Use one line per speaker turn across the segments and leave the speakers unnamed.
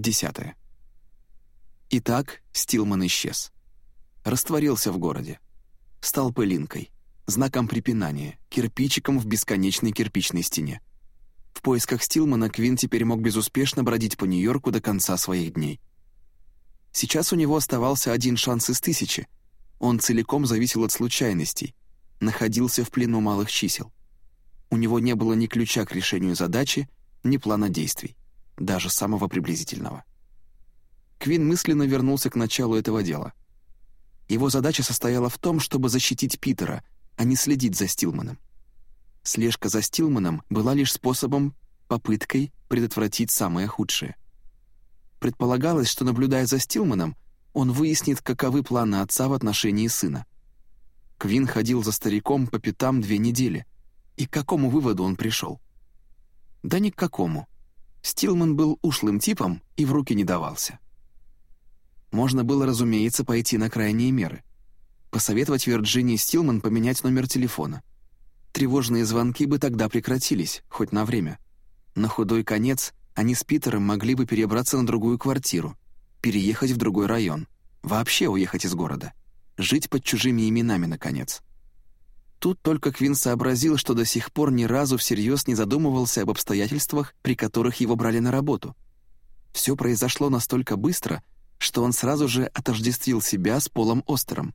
Десятое. Итак, Стилман исчез. Растворился в городе. Стал пылинкой, знаком препинания, кирпичиком в бесконечной кирпичной стене. В поисках Стилмана Квин теперь мог безуспешно бродить по Нью-Йорку до конца своих дней. Сейчас у него оставался один шанс из тысячи. Он целиком зависел от случайностей, находился в плену малых чисел. У него не было ни ключа к решению задачи, ни плана действий, даже самого приблизительного. Квин мысленно вернулся к началу этого дела. Его задача состояла в том, чтобы защитить Питера, а не следить за Стилманом. Слежка за Стилманом была лишь способом, попыткой предотвратить самое худшее. Предполагалось, что, наблюдая за Стилманом, он выяснит, каковы планы отца в отношении сына. Квин ходил за стариком по пятам две недели. И к какому выводу он пришел? Да ни к какому. Стилман был ушлым типом и в руки не давался. Можно было, разумеется, пойти на крайние меры. Посоветовать Вирджинии Стилман поменять номер телефона. Тревожные звонки бы тогда прекратились, хоть на время. На худой конец они с Питером могли бы перебраться на другую квартиру, переехать в другой район, вообще уехать из города, жить под чужими именами, наконец. Тут только Квин сообразил, что до сих пор ни разу всерьез не задумывался об обстоятельствах, при которых его брали на работу. Все произошло настолько быстро, что он сразу же отождествил себя с Полом Остером.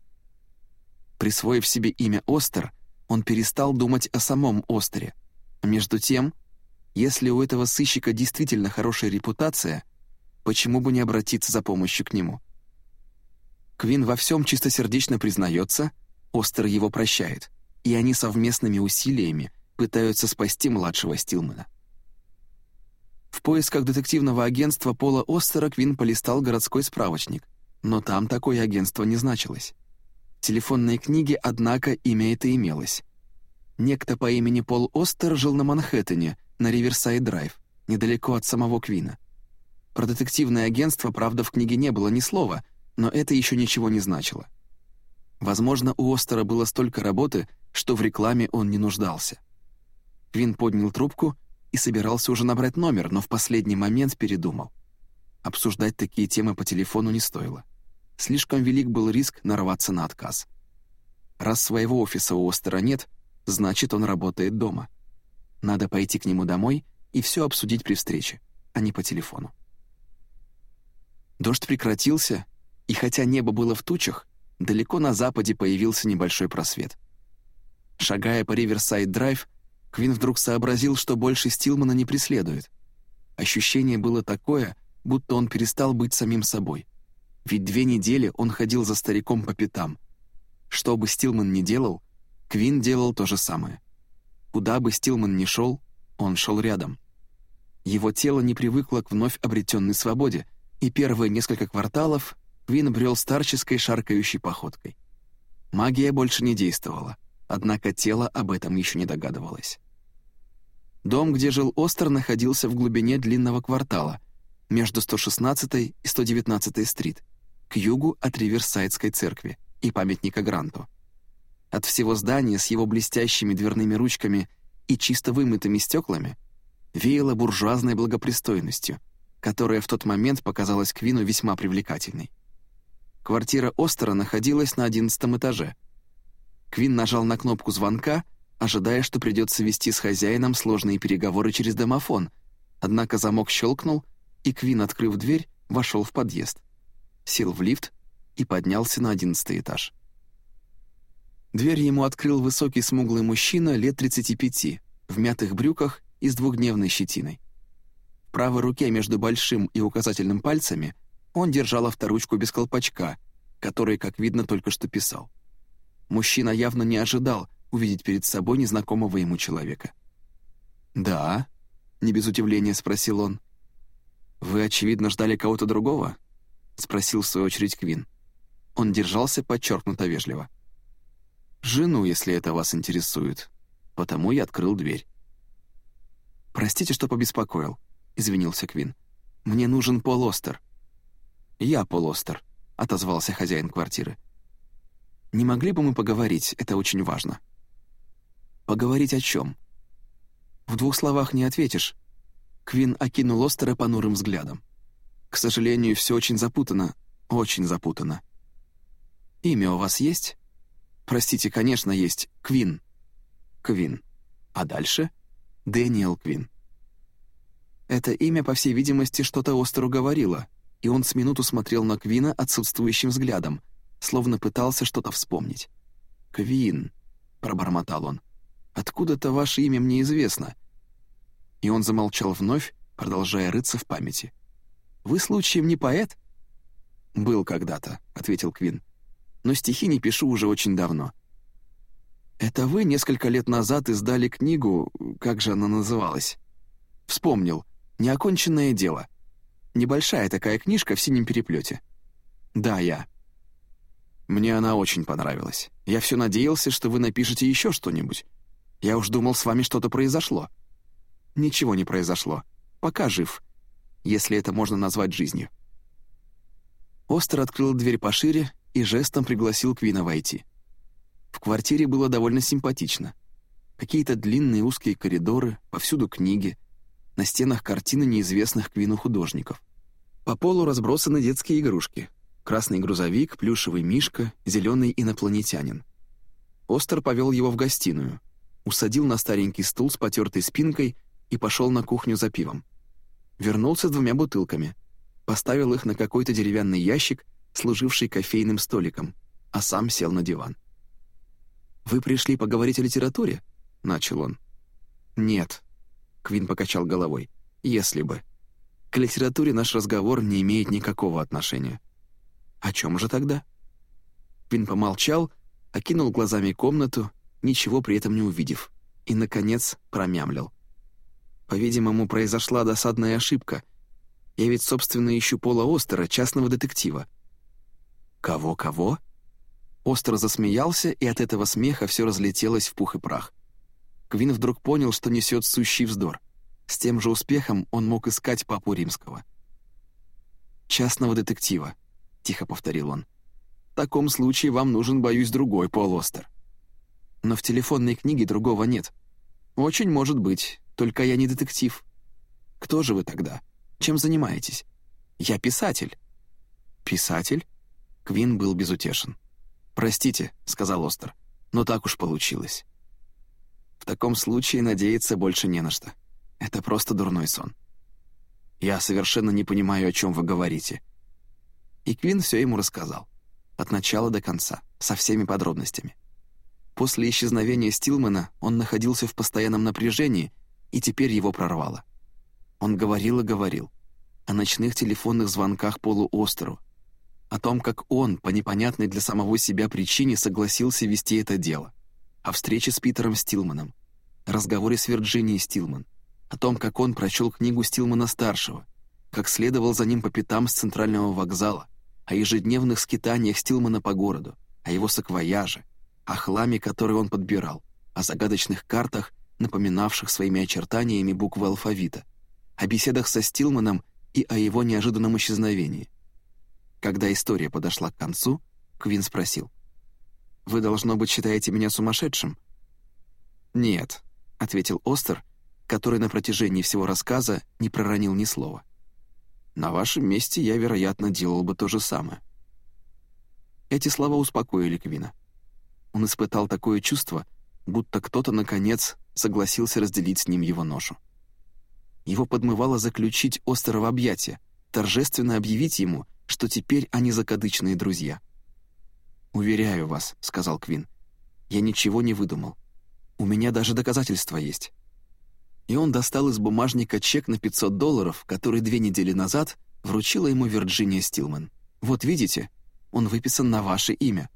Присвоив себе имя Остер, он перестал думать о самом Остере. Между тем, если у этого сыщика действительно хорошая репутация, почему бы не обратиться за помощью к нему? Квин во всем чистосердечно признается, Остер его прощает, и они совместными усилиями пытаются спасти младшего Стилмана. В поисках детективного агентства Пола Остера Квин полистал городской справочник, но там такое агентство не значилось. В телефонной книге, однако, имя это имелось. Некто по имени Пол Остер жил на Манхэттене, на Риверсайд-драйв, недалеко от самого Квина. Про детективное агентство, правда, в книге не было ни слова, но это еще ничего не значило. Возможно, у Остера было столько работы, что в рекламе он не нуждался. Квин поднял трубку и собирался уже набрать номер, но в последний момент передумал. Обсуждать такие темы по телефону не стоило. Слишком велик был риск нарваться на отказ. Раз своего офиса у Остера нет, значит, он работает дома. Надо пойти к нему домой и все обсудить при встрече, а не по телефону. Дождь прекратился, и хотя небо было в тучах, далеко на западе появился небольшой просвет. Шагая по Риверсайд-драйв, Квин вдруг сообразил, что больше Стилмана не преследует. Ощущение было такое, будто он перестал быть самим собой. Ведь две недели он ходил за стариком по пятам. Что бы Стилман ни делал, Квин делал то же самое. Куда бы Стилман ни шел, он шел рядом. Его тело не привыкло к вновь обретенной свободе, и первые несколько кварталов Квин брел старческой шаркающей походкой. Магия больше не действовала, однако тело об этом еще не догадывалось. Дом, где жил Остер, находился в глубине длинного квартала, между 116 и 119 стрит, к югу от Риверсайдской церкви и памятника Гранту. От всего здания с его блестящими дверными ручками и чисто вымытыми стеклами веяло буржуазной благопристойностью, которая в тот момент показалась Квину весьма привлекательной. Квартира Остера находилась на одиннадцатом этаже. Квин нажал на кнопку звонка — ожидая, что придется вести с хозяином сложные переговоры через домофон, однако замок щелкнул, и Квин, открыв дверь, вошел в подъезд, сел в лифт и поднялся на одиннадцатый этаж. Дверь ему открыл высокий смуглый мужчина лет 35, в мятых брюках и с двухдневной щетиной. В правой руке между большим и указательным пальцами он держал авторучку без колпачка, который, как видно, только что писал. Мужчина явно не ожидал, увидеть перед собой незнакомого ему человека. «Да?» — не без удивления спросил он. «Вы, очевидно, ждали кого-то другого?» — спросил в свою очередь Квин. Он держался подчеркнуто вежливо. «Жену, если это вас интересует. Потому я открыл дверь». «Простите, что побеспокоил», — извинился Квин. «Мне нужен Пол Остер». «Я Пол Остер», — отозвался хозяин квартиры. «Не могли бы мы поговорить? Это очень важно». Поговорить о чем? В двух словах не ответишь. Квин окинул Остера понурым взглядом. К сожалению, все очень запутано, очень запутано. Имя у вас есть? Простите, конечно, есть. Квин. Квин. А дальше? Дэниел Квин. Это имя, по всей видимости, что-то Остеру говорило, и он с минуту смотрел на Квина отсутствующим взглядом, словно пытался что-то вспомнить. «Квин», — пробормотал он, — «откуда-то ваше имя мне известно». И он замолчал вновь, продолжая рыться в памяти. «Вы случаем не поэт?» «Был когда-то», — ответил Квин. «Но стихи не пишу уже очень давно». «Это вы несколько лет назад издали книгу, как же она называлась?» «Вспомнил. Неоконченное дело. Небольшая такая книжка в синем переплете». «Да, я». «Мне она очень понравилась. Я все надеялся, что вы напишете еще что-нибудь. Я уж думал, с вами что-то произошло». «Ничего не произошло. Пока жив, если это можно назвать жизнью». Остер открыл дверь пошире и жестом пригласил Квина войти. В квартире было довольно симпатично. Какие-то длинные узкие коридоры, повсюду книги, на стенах картины неизвестных Квину художников. По полу разбросаны детские игрушки. Красный грузовик, плюшевый мишка, зеленый инопланетянин. Остер повел его в гостиную, усадил на старенький стул с потертой спинкой и пошел на кухню за пивом. Вернулся с двумя бутылками — поставил их на какой-то деревянный ящик, служивший кофейным столиком, а сам сел на диван. «Вы пришли поговорить о литературе?» — начал он. «Нет», — Квин покачал головой, — «если бы. К литературе наш разговор не имеет никакого отношения». «О чем же тогда?» Квин помолчал, окинул глазами комнату, ничего при этом не увидев, и, наконец, промямлил. По-видимому, произошла досадная ошибка — я ведь, собственно, ищу Пола Остера, частного детектива». «Кого-кого?» Остер засмеялся, и от этого смеха все разлетелось в пух и прах. Квин вдруг понял, что несет сущий вздор. С тем же успехом он мог искать папу римского. «Частного детектива», — тихо повторил он. «В таком случае вам нужен, боюсь, другой Пол Остер». «Но в телефонной книге другого нет». «Очень может быть, только я не детектив». «Кто же вы тогда?» Чем занимаетесь?» «Я писатель». «Писатель?» Квин был безутешен. «Простите», — сказал Остер, — «но так уж получилось». «В таком случае надеяться больше не на что. Это просто дурной сон». «Я совершенно не понимаю, о чем вы говорите». И Квин все ему рассказал. От начала до конца, со всеми подробностями. После исчезновения Стилмана он находился в постоянном напряжении, и теперь его прорвало. Он говорил и говорил. О ночных телефонных звонках Полу Остеру. О том, как он, по непонятной для самого себя причине, согласился вести это дело. О встрече с Питером Стилманом. О разговоре с Вирджинией Стилман. О том, как он прочел книгу Стилмана-старшего. Как следовал за ним по пятам с центрального вокзала. О ежедневных скитаниях Стилмана по городу. О его саквояже. О хламе, который он подбирал. О загадочных картах, напоминавших своими очертаниями буквы алфавита — о беседах со Стилманом и о его неожиданном исчезновении. Когда история подошла к концу, Квин спросил. «Вы, должно быть, считаете меня сумасшедшим?» «Нет», — ответил Остер, который на протяжении всего рассказа не проронил ни слова. «На вашем месте я, вероятно, делал бы то же самое». Эти слова успокоили Квина. Он испытал такое чувство, будто кто-то, наконец, согласился разделить с ним его ношу. Его подмывало заключить Остера в объятия, торжественно объявить ему, что теперь они закадычные друзья. «Уверяю вас», — сказал Квин, — «я ничего не выдумал. У меня даже доказательства есть». И он достал из бумажника чек на 500 долларов, который две недели назад вручила ему Вирджиния Стилман. «Вот видите, он выписан на ваше имя».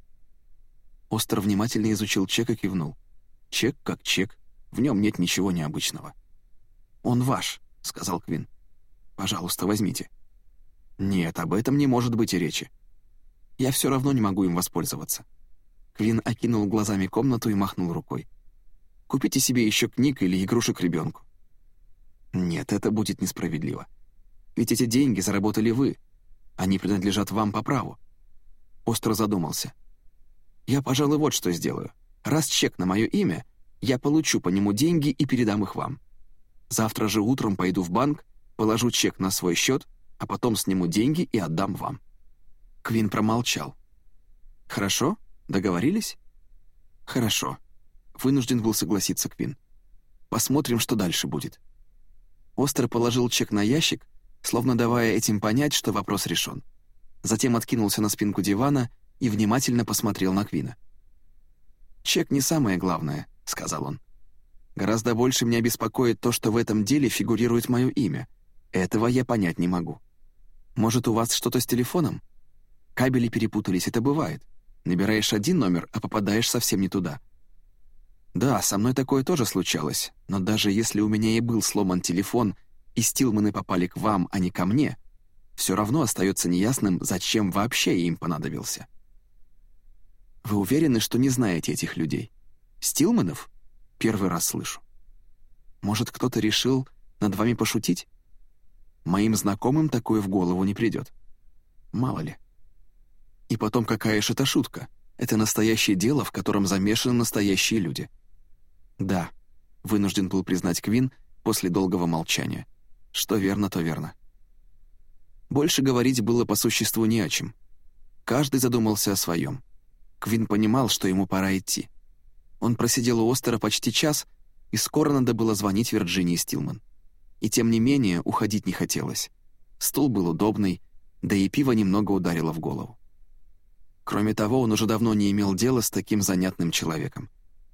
Остер внимательно изучил чек и кивнул. «Чек как чек, в нем нет ничего необычного». «Он ваш», — сказал Квин. «Пожалуйста, возьмите». «Нет, об этом не может быть и речи. Я все равно не могу им воспользоваться». Квин окинул глазами комнату и махнул рукой. «Купите себе еще книг или игрушек ребенку». «Нет, это будет несправедливо. Ведь эти деньги заработали вы. Они принадлежат вам по праву». Остро задумался. «Я, пожалуй, вот что сделаю. Раз чек на мое имя, я получу по нему деньги и передам их вам. Завтра же утром пойду в банк, положу чек на свой счет, а потом сниму деньги и отдам вам». Квин промолчал. «Хорошо? Договорились?» «Хорошо», — вынужден был согласиться Квин. «Посмотрим, что дальше будет». Остер положил чек на ящик, словно давая этим понять, что вопрос решен. Затем откинулся на спинку дивана и внимательно посмотрел на Квина. «Чек не самое главное», — сказал он. «Гораздо больше меня беспокоит то, что в этом деле фигурирует мое имя. Этого я понять не могу. Может, у вас что-то с телефоном? Кабели перепутались, это бывает. Набираешь один номер, а попадаешь совсем не туда». «Да, со мной такое тоже случалось, но даже если у меня и был сломан телефон, и Стилманы попали к вам, а не ко мне, все равно остается неясным, зачем вообще им понадобился». Вы уверены, что не знаете этих людей? Стилманов? Первый раз слышу. Может, кто-то решил над вами пошутить? Моим знакомым такое в голову не придет. Мало ли. И потом, какая же это шутка? Это настоящее дело, в котором замешаны настоящие люди. Да, вынужден был признать Квин после долгого молчания. Что верно, то верно. Больше говорить было по существу не о чем. Каждый задумался о своем. Квин понимал, что ему пора идти. Он просидел у Остера почти час, и скоро надо было звонить Вирджинии Стилман. И тем не менее уходить не хотелось. Стул был удобный, да и пиво немного ударило в голову. Кроме того, он уже давно не имел дела с таким занятным человеком.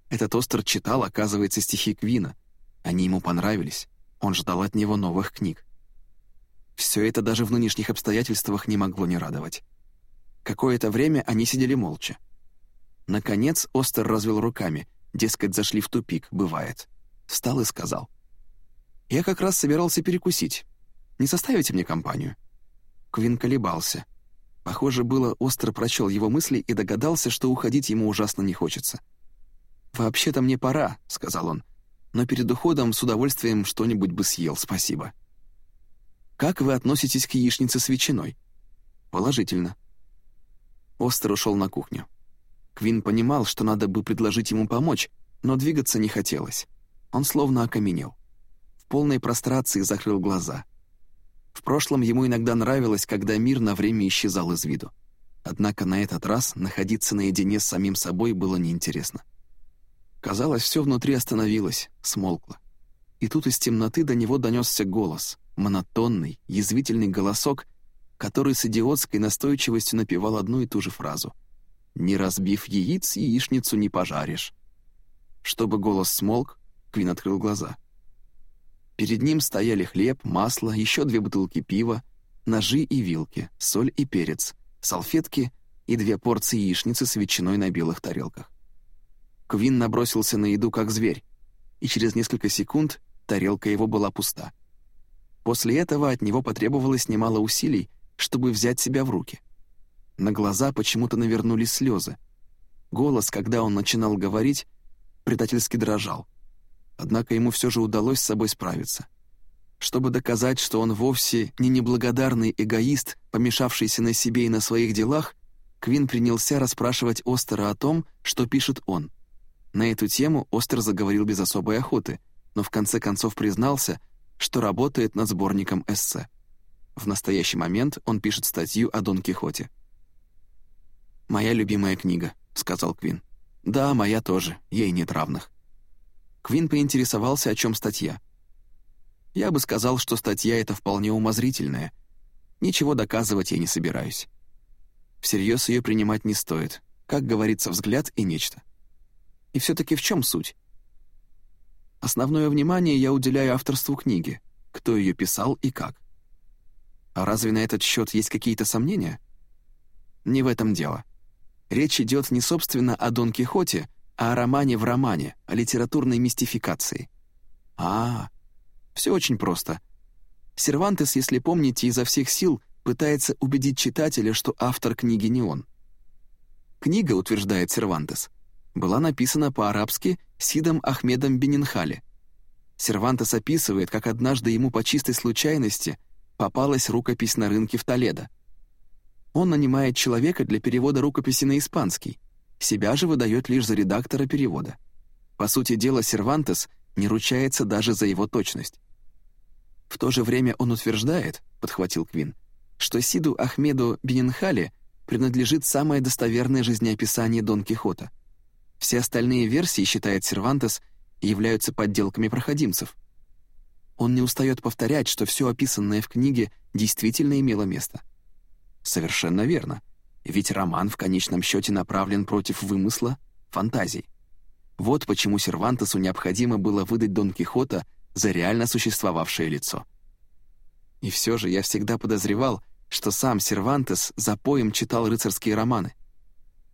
Этот Остер читал, оказывается, стихи Квина. Они ему понравились. Он ждал от него новых книг. Все это даже в нынешних обстоятельствах не могло не радовать. Какое-то время они сидели молча. Наконец Остер развел руками, дескать, зашли в тупик, бывает. Встал и сказал. «Я как раз собирался перекусить. Не составите мне компанию?» Квин колебался. Похоже было, Остер прочел его мысли и догадался, что уходить ему ужасно не хочется. «Вообще-то мне пора», — сказал он, «но перед уходом с удовольствием что-нибудь бы съел, спасибо». «Как вы относитесь к яичнице с ветчиной?» «Положительно». Остер ушел на кухню. Квин понимал, что надо бы предложить ему помочь, но двигаться не хотелось. Он словно окаменел. В полной прострации закрыл глаза. В прошлом ему иногда нравилось, когда мир на время исчезал из виду. Однако на этот раз находиться наедине с самим собой было неинтересно. Казалось, все внутри остановилось, смолкло. И тут из темноты до него донесся голос, монотонный, язвительный голосок, который с идиотской настойчивостью напевал одну и ту же фразу — не разбив яиц, яичницу не пожаришь. Чтобы голос смолк, Квин открыл глаза. Перед ним стояли хлеб, масло, еще две бутылки пива, ножи и вилки, соль и перец, салфетки и две порции яичницы с ветчиной на белых тарелках. Квин набросился на еду как зверь, и через несколько секунд тарелка его была пуста. После этого от него потребовалось немало усилий, чтобы взять себя в руки. На глаза почему-то навернулись слезы. Голос, когда он начинал говорить, предательски дрожал. Однако ему все же удалось с собой справиться. Чтобы доказать, что он вовсе не неблагодарный эгоист, помешавшийся на себе и на своих делах, Квин принялся расспрашивать Остера о том, что пишет он. На эту тему Остер заговорил без особой охоты, но в конце концов признался, что работает над сборником эссе. В настоящий момент он пишет статью о Дон Кихоте. «Моя любимая книга», — сказал Квин. «Да, моя тоже, ей нет равных». Квин поинтересовался, о чем статья. «Я бы сказал, что статья эта вполне умозрительная. Ничего доказывать я не собираюсь. Всерьез ее принимать не стоит. Как говорится, взгляд и нечто. И все-таки в чем суть? Основное внимание я уделяю авторству книги, кто ее писал и как. А разве на этот счет есть какие-то сомнения? Не в этом дело. Речь идет не собственно о Дон Кихоте, а о романе в романе, о литературной мистификации. А, все очень просто. Сервантес, если помните, изо всех сил пытается убедить читателя, что автор книги не он. Книга, утверждает Сервантес, была написана по-арабски Сидом Ахмедом Бенинхали. Сервантес описывает, как однажды ему по чистой случайности попалась рукопись на рынке в Толедо. Он нанимает человека для перевода рукописи на испанский, себя же выдает лишь за редактора перевода. По сути дела, Сервантес не ручается даже за его точность. В то же время он утверждает, подхватил Квин, что Сиду Ахмеду Бенинхали принадлежит самое достоверное жизнеописание Дон Кихота. Все остальные версии, считает Сервантес, являются подделками проходимцев. Он не устает повторять, что все описанное в книге действительно имело место. Совершенно верно, ведь роман в конечном счете направлен против вымысла, фантазий. Вот почему Сервантесу необходимо было выдать Дон Кихота за реально существовавшее лицо. И все же я всегда подозревал, что сам Сервантес за поем читал рыцарские романы.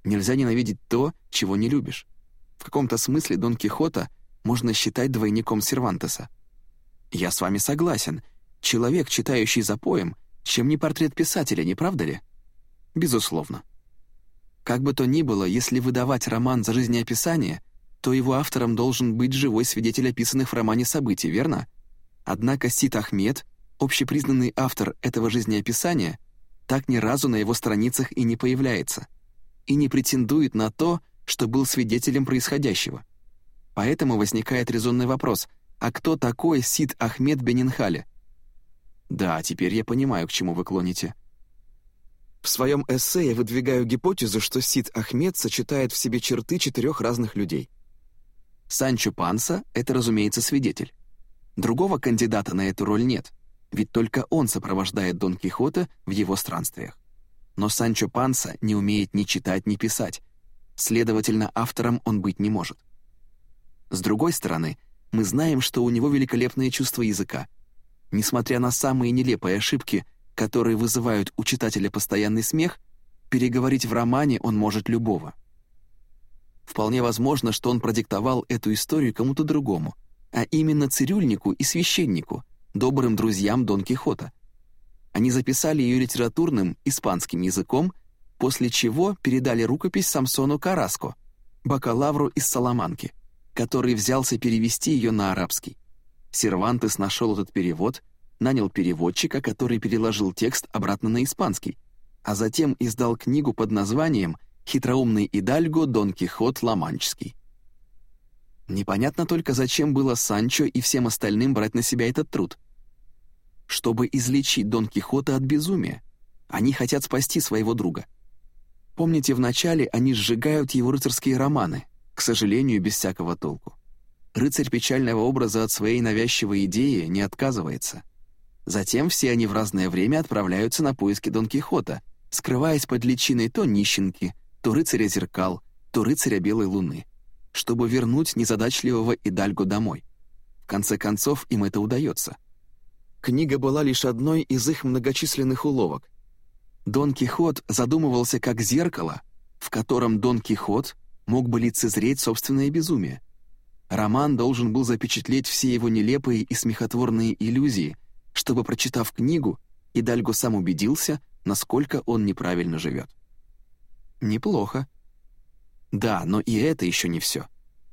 Нельзя ненавидеть то, чего не любишь. В каком-то смысле Дон Кихота можно считать двойником Сервантеса. Я с вами согласен. Человек, читающий за поем, чем не портрет писателя, не правда ли? Безусловно. Как бы то ни было, если выдавать роман за жизнеописание, то его автором должен быть живой свидетель описанных в романе событий, верно? Однако Сид Ахмед, общепризнанный автор этого жизнеописания, так ни разу на его страницах и не появляется, и не претендует на то, что был свидетелем происходящего. Поэтому возникает резонный вопрос, а кто такой Сид Ахмед Бенинхали? Да, теперь я понимаю, к чему вы клоните. В своем эссе я выдвигаю гипотезу, что Сид Ахмед сочетает в себе черты четырех разных людей — Санчо Панса — это, разумеется, свидетель. Другого кандидата на эту роль нет, ведь только он сопровождает Дон Кихота в его странствиях. Но Санчо Панса не умеет ни читать, ни писать, следовательно, автором он быть не может. С другой стороны, мы знаем, что у него великолепное чувство языка. Несмотря на самые нелепые ошибки, которые вызывают у читателя постоянный смех, переговорить в романе он может любого. Вполне возможно, что он продиктовал эту историю кому-то другому, а именно цирюльнику и священнику, добрым друзьям Дон Кихота. Они записали ее литературным испанским языком, после чего передали рукопись Самсону Караско, бакалавру из Саламанки, который взялся перевести ее на арабский. Сервантес нашел этот перевод, нанял переводчика, который переложил текст обратно на испанский, а затем издал книгу под названием хитроумный Идальго Дон Кихот Ламанческий. Непонятно только, зачем было Санчо и всем остальным брать на себя этот труд. Чтобы излечить Дон Кихота от безумия. Они хотят спасти своего друга. Помните, вначале они сжигают его рыцарские романы, к сожалению, без всякого толку. Рыцарь печального образа от своей навязчивой идеи не отказывается. Затем все они в разное время отправляются на поиски Дон Кихота, скрываясь под личиной то нищенки, то рыцаря зеркал, то рыцаря белой луны, чтобы вернуть незадачливого Идальго домой. В конце концов, им это удается. Книга была лишь одной из их многочисленных уловок. Дон Кихот задумывался как зеркало, в котором Дон Кихот мог бы лицезреть собственное безумие. Роман должен был запечатлеть все его нелепые и смехотворные иллюзии, чтобы, прочитав книгу, Идальго сам убедился, насколько он неправильно живет. Неплохо. Да, но и это еще не все.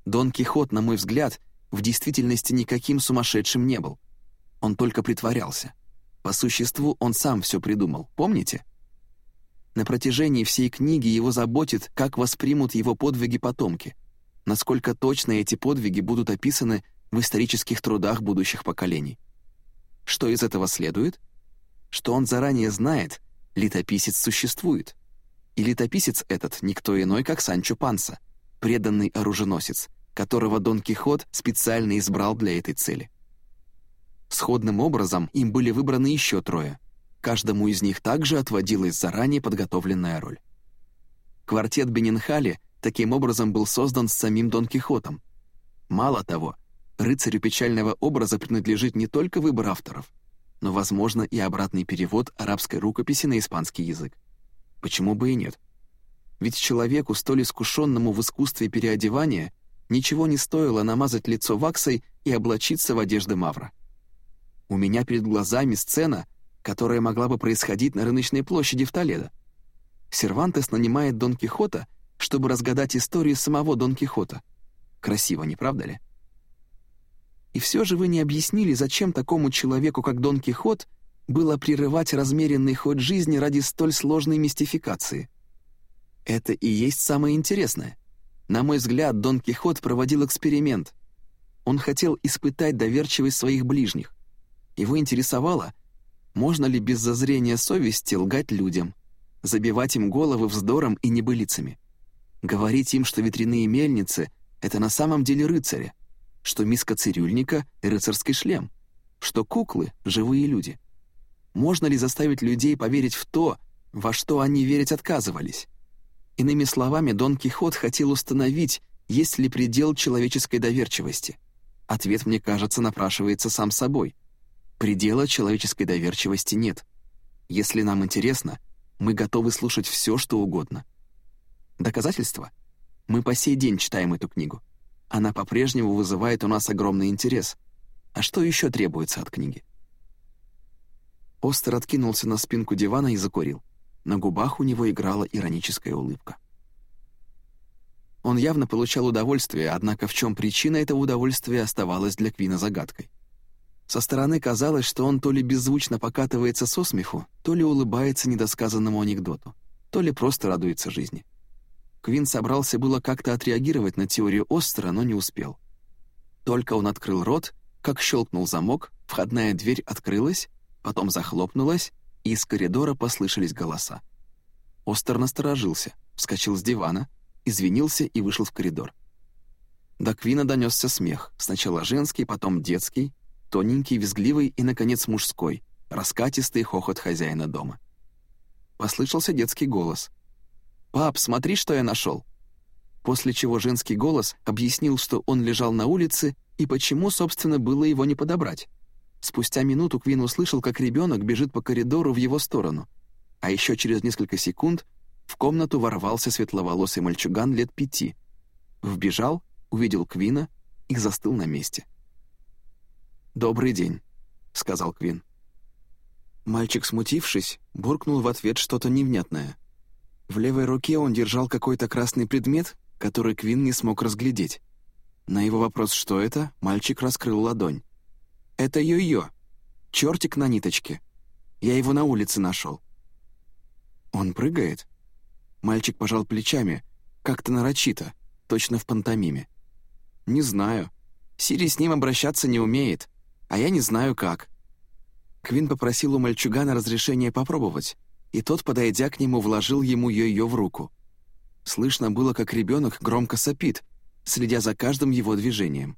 Дон Кихот, на мой взгляд, в действительности никаким сумасшедшим не был. Он только притворялся. По существу он сам все придумал, помните? На протяжении всей книги его заботит, как воспримут его подвиги потомки, насколько точно эти подвиги будут описаны в исторических трудах будущих поколений. Что из этого следует? Что он заранее знает, летописец существует. И летописец этот никто иной, как Санчо Панса, преданный оруженосец, которого Дон Кихот специально избрал для этой цели. Сходным образом им были выбраны еще трое. Каждому из них также отводилась заранее подготовленная роль. Квартет Бенинхали таким образом был создан с самим Дон Кихотом. Мало того, рыцарю печального образа принадлежит не только выбор авторов, но, возможно, и обратный перевод арабской рукописи на испанский язык. Почему бы и нет? Ведь человеку, столь искушенному в искусстве переодевания, ничего не стоило намазать лицо ваксой и облачиться в одежды Мавра. У меня перед глазами сцена, которая могла бы происходить на рыночной площади в Толедо. Сервантес нанимает Дон Кихота, чтобы разгадать историю самого Дон Кихота. Красиво, не правда ли? И все же вы не объяснили, зачем такому человеку, как Дон Кихот, было прерывать размеренный ход жизни ради столь сложной мистификации. Это и есть самое интересное. На мой взгляд, Дон Кихот проводил эксперимент. Он хотел испытать доверчивость своих ближних. Его интересовало, Можно ли без зазрения совести лгать людям, забивать им головы вздором и небылицами? Говорить им, что ветряные мельницы — это на самом деле рыцари, что миска цирюльника — рыцарский шлем, что куклы — живые люди. Можно ли заставить людей поверить в то, во что они верить отказывались? Иными словами, Дон Кихот хотел установить, есть ли предел человеческой доверчивости. Ответ, мне кажется, напрашивается сам собой. Предела человеческой доверчивости нет. Если нам интересно, мы готовы слушать все, что угодно. Доказательства? Мы по сей день читаем эту книгу. Она по-прежнему вызывает у нас огромный интерес. А что еще требуется от книги? Остер откинулся на спинку дивана и закурил. На губах у него играла ироническая улыбка. Он явно получал удовольствие, однако в чем причина этого удовольствия оставалась для Квина загадкой. Со стороны казалось, что он то ли беззвучно покатывается со смеху, то ли улыбается недосказанному анекдоту, то ли просто радуется жизни. Квин собрался было как-то отреагировать на теорию Остера, но не успел. Только он открыл рот, как щелкнул замок, входная дверь открылась, потом захлопнулась, и из коридора послышались голоса. Остер насторожился, вскочил с дивана, извинился и вышел в коридор. До Квина донесся смех, сначала женский, потом детский, тоненький, визгливый и, наконец, мужской, раскатистый хохот хозяина дома. Послышался детский голос. «Пап, смотри, что я нашел!» После чего женский голос объяснил, что он лежал на улице и почему, собственно, было его не подобрать. Спустя минуту Квин услышал, как ребенок бежит по коридору в его сторону. А еще через несколько секунд в комнату ворвался светловолосый мальчуган лет пяти. Вбежал, увидел Квина и застыл на месте. «Добрый день», — сказал Квин. Мальчик, смутившись, буркнул в ответ что-то невнятное. В левой руке он держал какой-то красный предмет, который Квин не смог разглядеть. На его вопрос «что это?» мальчик раскрыл ладонь. Это йо-йо. Чертик на ниточке. Я его на улице нашел. Он прыгает? Мальчик пожал плечами, как-то нарочито, точно в пантомиме. Не знаю. Сири с ним обращаться не умеет, а я не знаю как. Квин попросил у мальчугана разрешения попробовать, и тот, подойдя к нему, вложил ему йо-йо в руку. Слышно было, как ребенок громко сопит, следя за каждым его движением.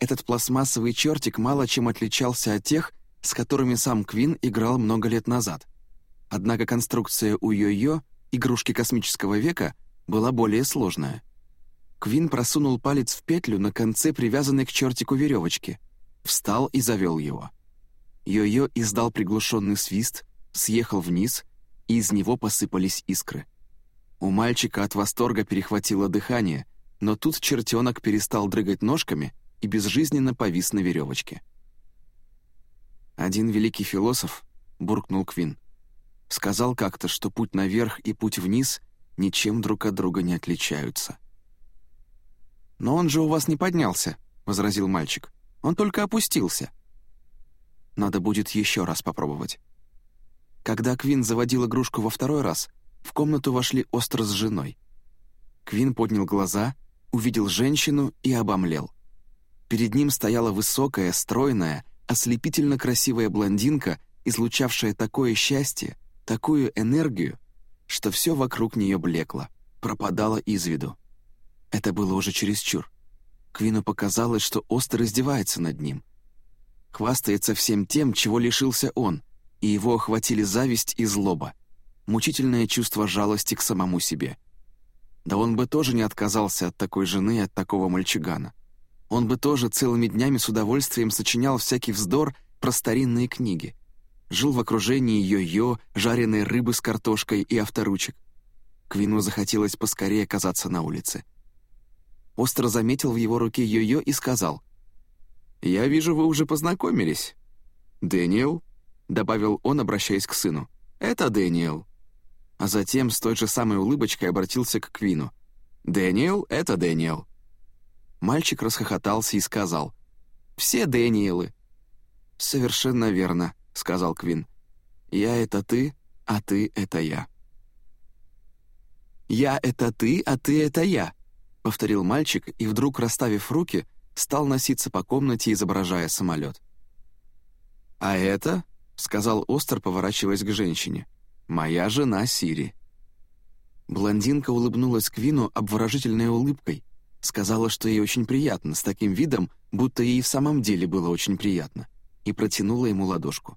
Этот пластмассовый чертик мало чем отличался от тех, с которыми сам Квин играл много лет назад. Однако конструкция у Йо-Йо, игрушки космического века, была более сложная. Квин просунул палец в петлю на конце привязанной к чертику веревочки, встал и завел его. Йо-Йо издал приглушенный свист, съехал вниз, и из него посыпались искры. У мальчика от восторга перехватило дыхание, но тут чертенок перестал дрыгать ножками — и безжизненно повис на веревочке. «Один великий философ», — буркнул Квин, — сказал как-то, что путь наверх и путь вниз ничем друг от друга не отличаются. «Но он же у вас не поднялся», — возразил мальчик. «Он только опустился». Надо будет еще раз попробовать. Когда Квин заводил игрушку во второй раз, в комнату вошли остро с женой. Квин поднял глаза, увидел женщину и обомлел. Перед ним стояла высокая, стройная, ослепительно красивая блондинка, излучавшая такое счастье, такую энергию, что все вокруг нее блекло, пропадало из виду. Это было уже чересчур. Квину показалось, что Остер издевается над ним. Хвастается всем тем, чего лишился он, и его охватили зависть и злоба, мучительное чувство жалости к самому себе. Да он бы тоже не отказался от такой жены и от такого мальчугана он бы тоже целыми днями с удовольствием сочинял всякий вздор про старинные книги. Жил в окружении йо-йо, жареной рыбы с картошкой и авторучек. Квину захотелось поскорее оказаться на улице. Остер заметил в его руке йо-йо и сказал, «Я вижу, вы уже познакомились». «Дэниел?» — добавил он, обращаясь к сыну. «Это Дэниел». А затем с той же самой улыбочкой обратился к Квину. «Дэниел — это Дэниел». Мальчик расхохотался и сказал, «Все Дэниелы». «Совершенно верно», — сказал Квин. «Я — это ты, а ты — это я». «Я — это ты, а ты — это я», — повторил мальчик и вдруг, расставив руки, стал носиться по комнате, изображая самолет. «А это?» Сказал Остер, поворачиваясь к женщине. «Моя жена Сири». Блондинка улыбнулась Квину обворожительной улыбкой, сказала, что ей очень приятно, с таким видом, будто ей в самом деле было очень приятно, и протянула ему ладошку.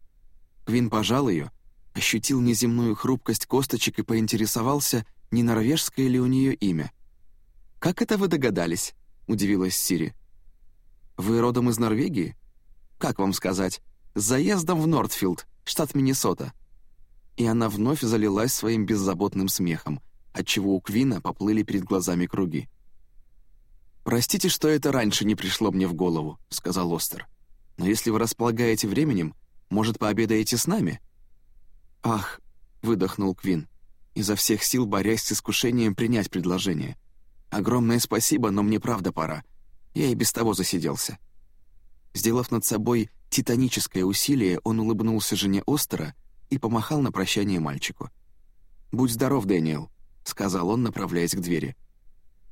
Квин пожал ее, ощутил неземную хрупкость косточек и поинтересовался, не норвежское ли у нее имя. «Как это вы догадались?» — удивилась Сири. «Вы родом из Норвегии? Как вам сказать? Заездом в Нортфилд, штат Миннесота». И она вновь залилась своим беззаботным смехом, отчего у Квина поплыли перед глазами круги. «Простите, что это раньше не пришло мне в голову», — сказал Остер. «Но если вы располагаете временем, может, пообедаете с нами?» «Ах», — выдохнул Квин, изо всех сил борясь с искушением принять предложение. «Огромное спасибо, но мне правда пора. Я и без того засиделся». Сделав над собой титаническое усилие, он улыбнулся жене Остера и помахал на прощание мальчику. «Будь здоров, Дэниел», — сказал он, направляясь к двери.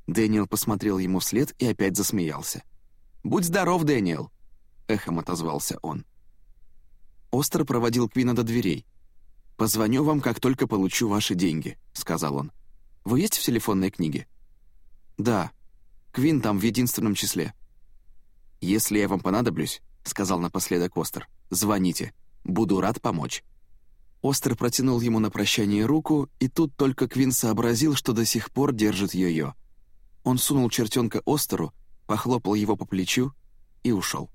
Дэниел посмотрел ему вслед и опять засмеялся. «Будь здоров, Дэниел!» — эхом отозвался он. Остер проводил Квина до дверей. «Позвоню вам, как только получу ваши деньги», — сказал он. «Вы есть в телефонной книге?» «Да. Квин там в единственном числе». «Если я вам понадоблюсь», — сказал напоследок Остер, — «звоните. Буду рад помочь». Остер протянул ему на прощание руку, и тут только Квин сообразил, что до сих пор держит ее. Он сунул чертенка Остеру, похлопал его по плечу и ушел.